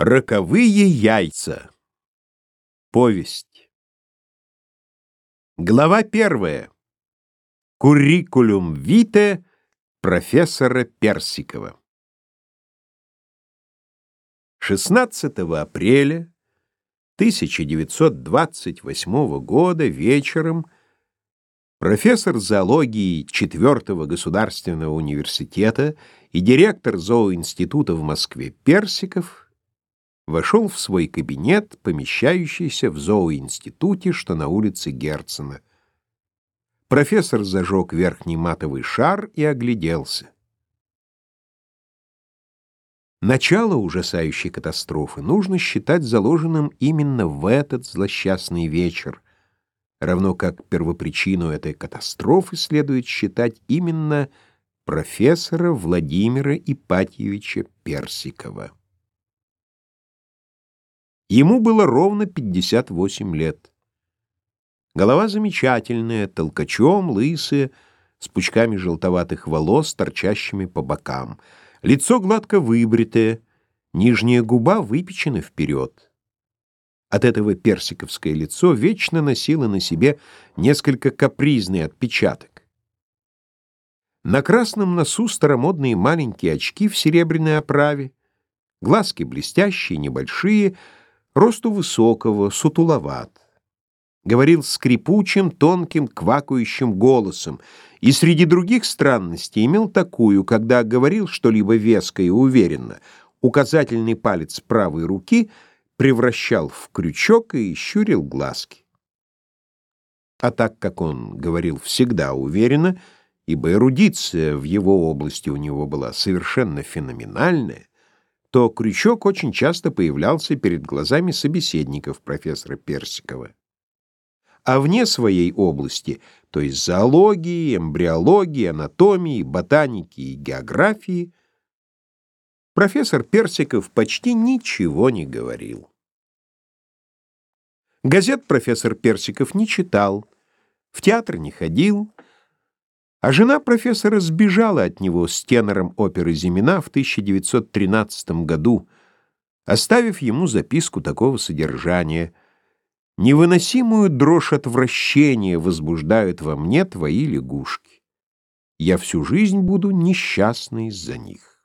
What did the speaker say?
Роковые яйца. Повесть. Глава первая. Куррикулум вите профессора Персикова. 16 апреля 1928 года вечером профессор зоологии 4 государственного университета и директор зооинститута в Москве Персиков вошел в свой кабинет, помещающийся в зооинституте, что на улице Герцена. Профессор зажег верхний матовый шар и огляделся. Начало ужасающей катастрофы нужно считать заложенным именно в этот злосчастный вечер, равно как первопричину этой катастрофы следует считать именно профессора Владимира Ипатьевича Персикова. Ему было ровно 58 лет. Голова замечательная, толкачом, лысая, с пучками желтоватых волос, торчащими по бокам. Лицо гладко выбритое, нижняя губа выпечена вперед. От этого персиковское лицо вечно носило на себе несколько капризный отпечаток. На красном носу старомодные маленькие очки в серебряной оправе, глазки блестящие, небольшие — росту высокого, сутуловат. Говорил скрипучим, тонким, квакающим голосом, и среди других странностей имел такую, когда говорил что-либо веско и уверенно, указательный палец правой руки превращал в крючок и щурил глазки. А так как он говорил всегда уверенно, ибо эрудиция в его области у него была совершенно феноменальная, то крючок очень часто появлялся перед глазами собеседников профессора Персикова. А вне своей области, то есть зоологии, эмбриологии, анатомии, ботаники и географии, профессор Персиков почти ничего не говорил. Газет профессор Персиков не читал, в театр не ходил, а жена профессора сбежала от него с тенором оперы «Зимина» в 1913 году, оставив ему записку такого содержания «Невыносимую дрожь отвращения возбуждают во мне твои лягушки. Я всю жизнь буду несчастной из-за них».